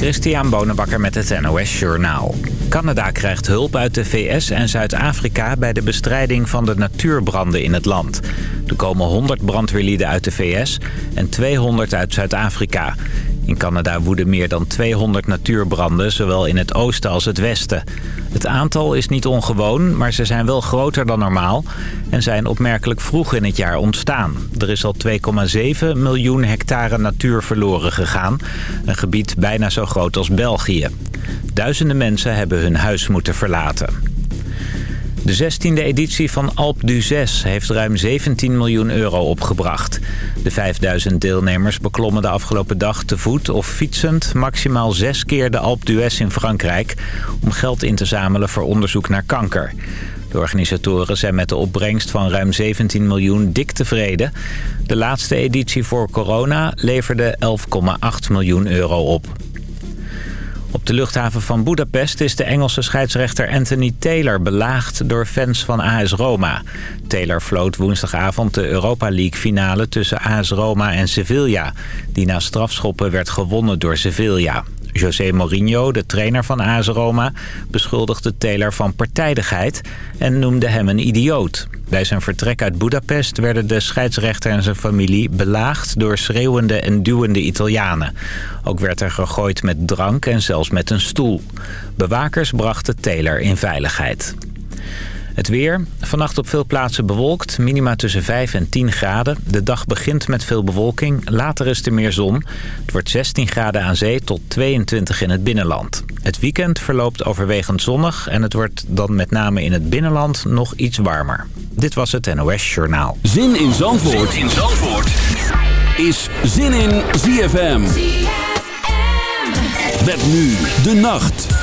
Christian Bonenbakker met het NOS Journaal. Canada krijgt hulp uit de VS en Zuid-Afrika bij de bestrijding van de natuurbranden in het land. Er komen 100 brandweerlieden uit de VS en 200 uit Zuid-Afrika. In Canada woeden meer dan 200 natuurbranden, zowel in het oosten als het westen. Het aantal is niet ongewoon, maar ze zijn wel groter dan normaal... en zijn opmerkelijk vroeg in het jaar ontstaan. Er is al 2,7 miljoen hectare natuur verloren gegaan. Een gebied bijna zo groot als België. Duizenden mensen hebben hun huis moeten verlaten. De 16e editie van Alp du 6 heeft ruim 17 miljoen euro opgebracht. De 5000 deelnemers beklommen de afgelopen dag te voet of fietsend... maximaal zes keer de Alp d'Huez in Frankrijk... om geld in te zamelen voor onderzoek naar kanker. De organisatoren zijn met de opbrengst van ruim 17 miljoen dik tevreden. De laatste editie voor corona leverde 11,8 miljoen euro op. Op de luchthaven van Budapest is de Engelse scheidsrechter Anthony Taylor belaagd door fans van AS Roma. Taylor floot woensdagavond de Europa League finale tussen AS Roma en Sevilla, die na strafschoppen werd gewonnen door Sevilla. José Mourinho, de trainer van AS Roma, beschuldigde Taylor van partijdigheid en noemde hem een idioot. Bij zijn vertrek uit Budapest werden de scheidsrechter en zijn familie belaagd door schreeuwende en duwende Italianen. Ook werd er gegooid met drank en zelfs met een stoel. Bewakers brachten Taylor in veiligheid. Het weer. Vannacht op veel plaatsen bewolkt. Minima tussen 5 en 10 graden. De dag begint met veel bewolking. Later is er meer zon. Het wordt 16 graden aan zee tot 22 in het binnenland. Het weekend verloopt overwegend zonnig. En het wordt dan met name in het binnenland nog iets warmer. Dit was het NOS Journaal. Zin in Zandvoort, zin in Zandvoort. is Zin in ZFM. ZFM. Met nu de nacht.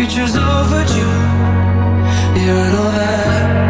future's overdue. You're all that.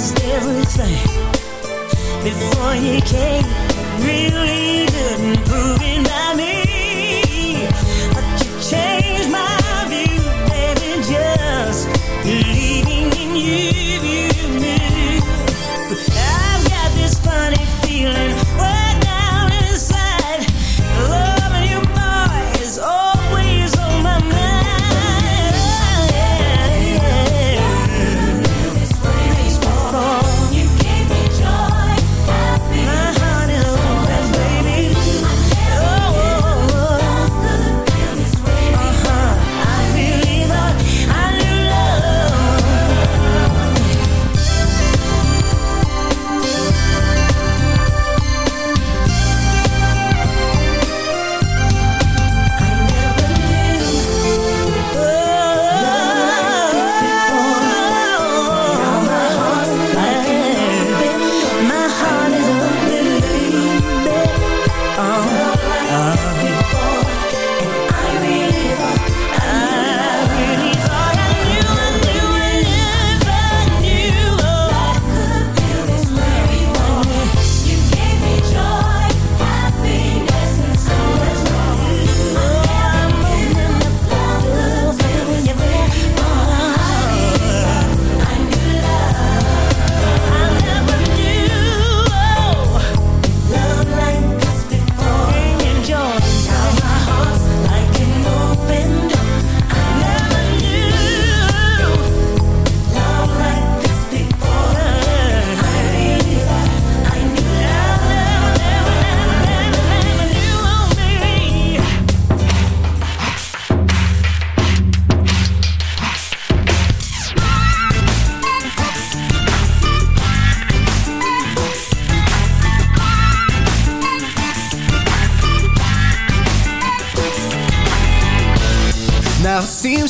Is everything Before you came, really didn't prove it by me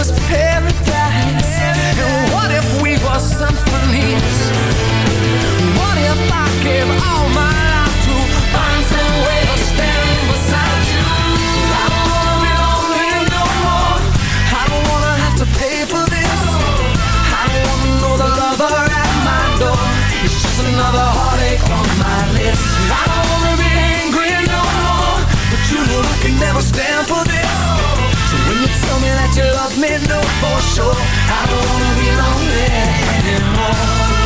was paradise? And what if we were symphonies? What if I gave all my life to find some way beside you? I don't wanna be lonely no more. I don't wanna have to pay for this. I don't wanna know the lover at my door. It's just another heartache on my list. I don't wanna be angry no more. But you know I can never stand for this that you love me, know for sure. I don't wanna be lonely anymore.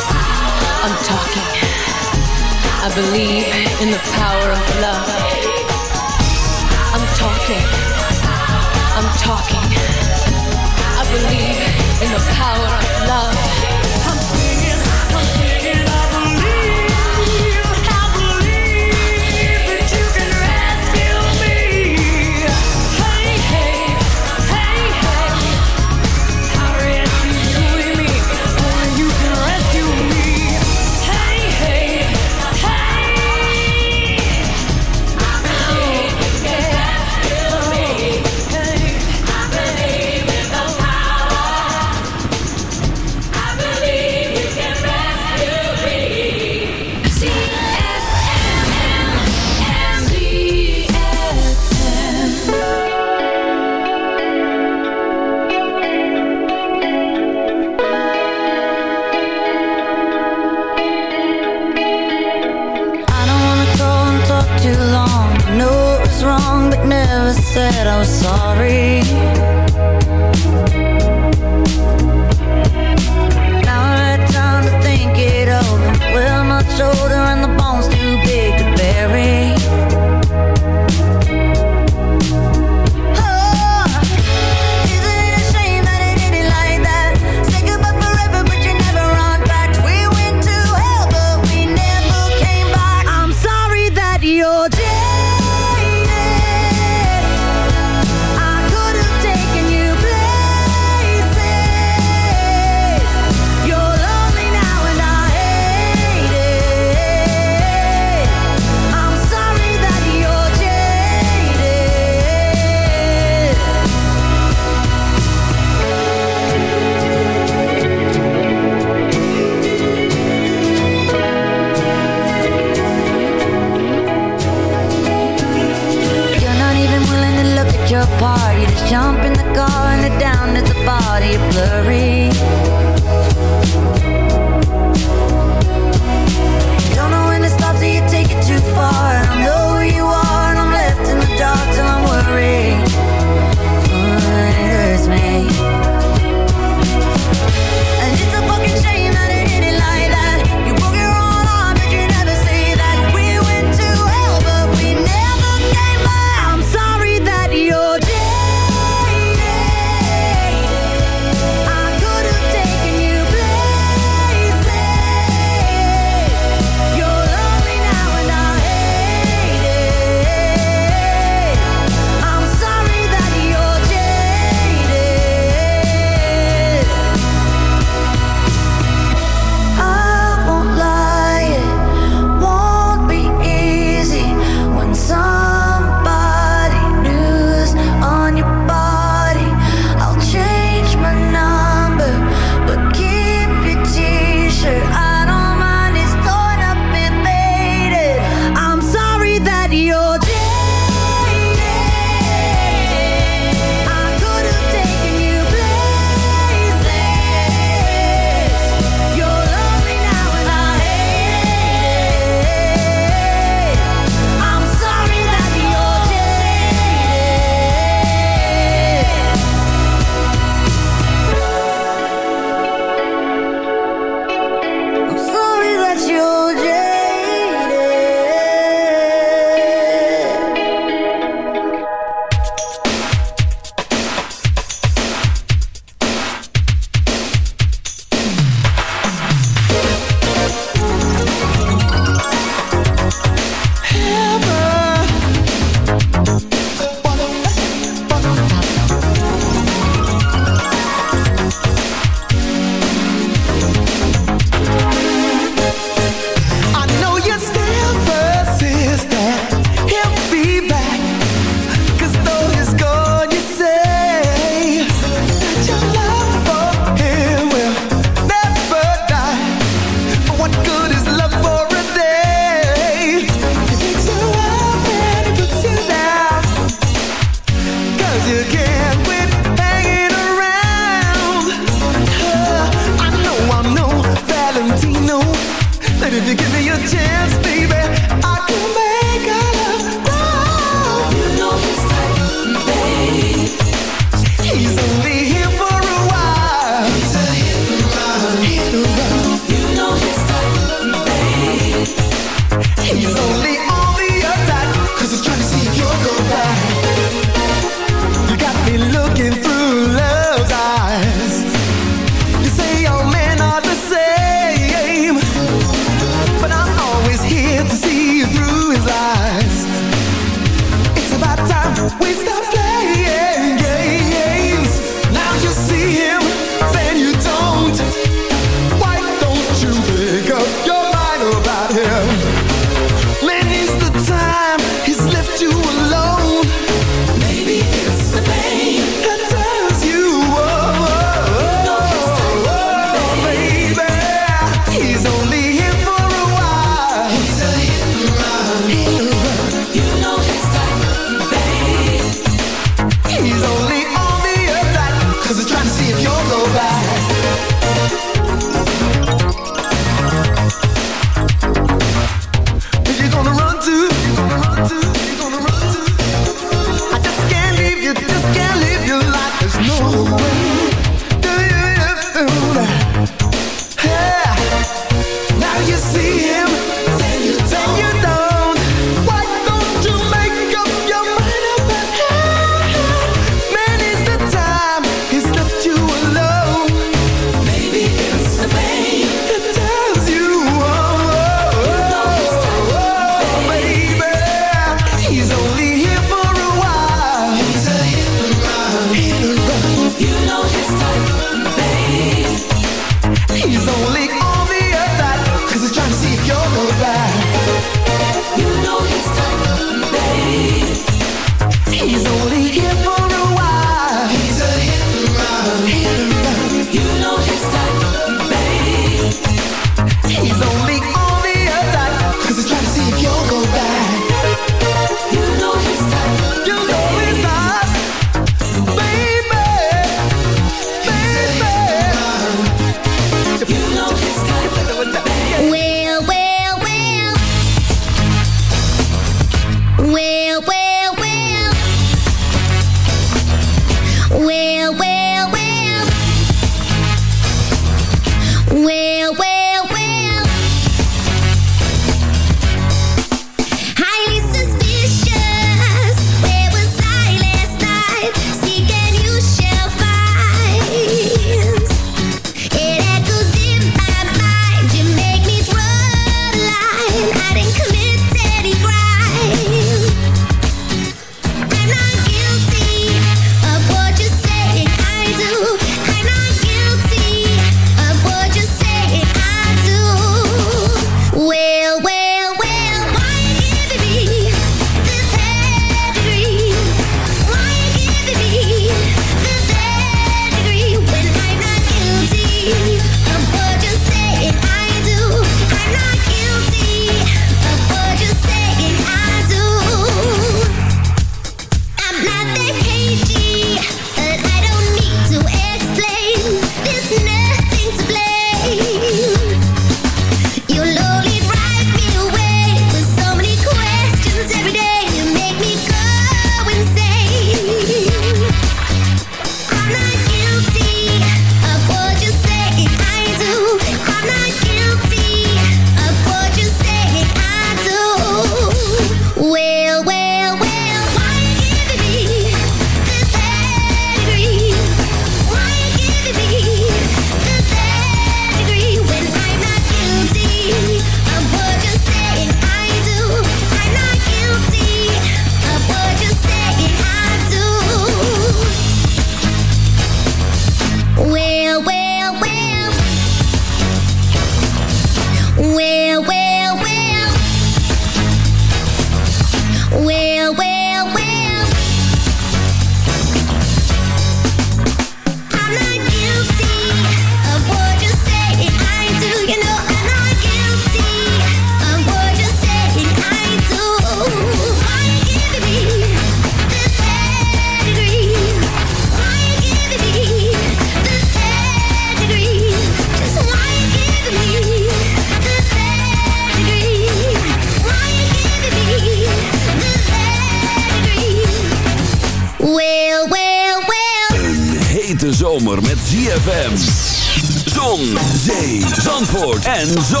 So.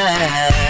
Paradise.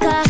Вика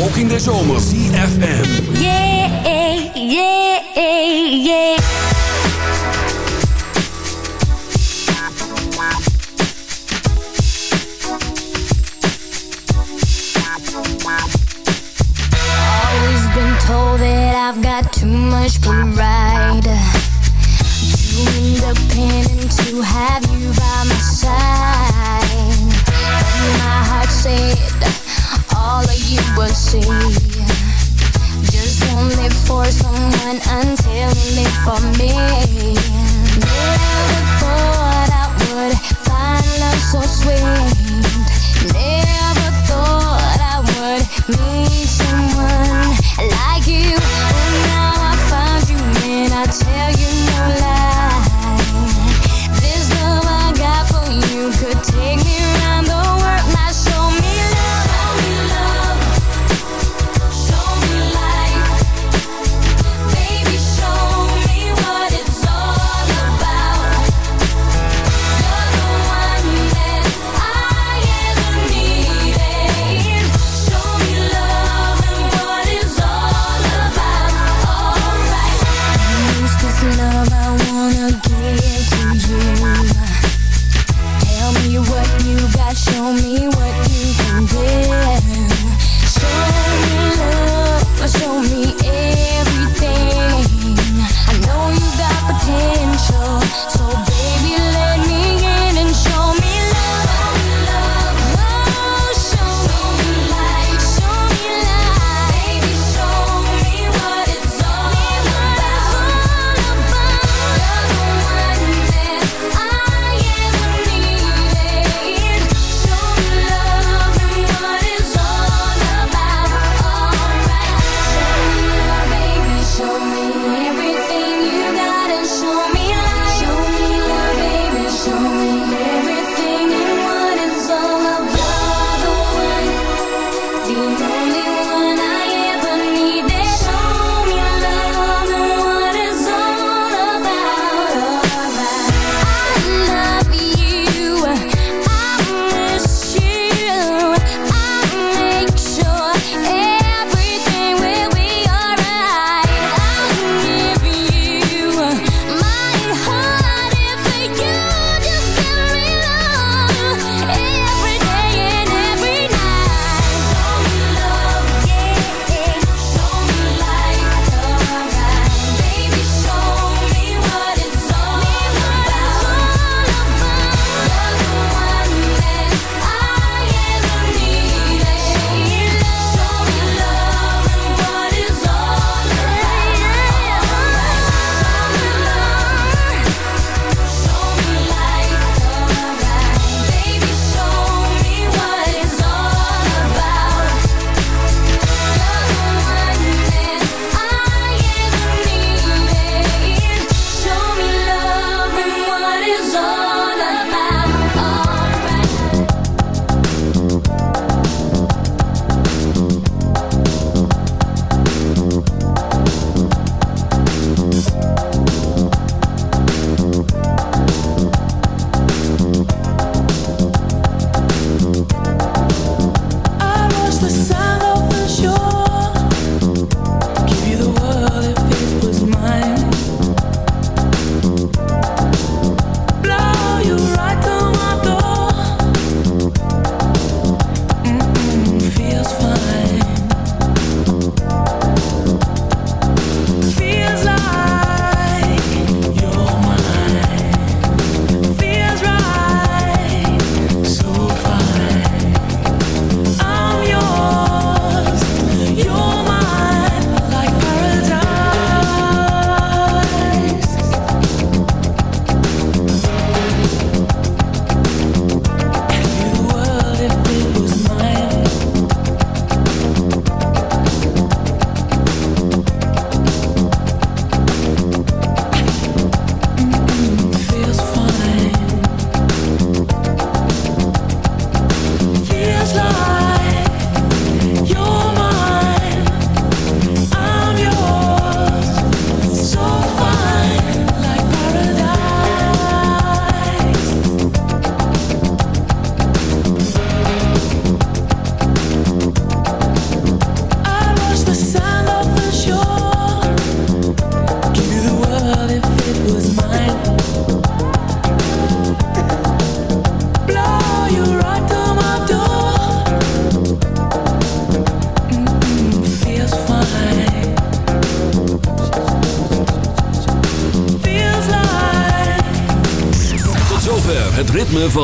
ook in de zomer. CFM. Yeah, yeah, yeah. for me.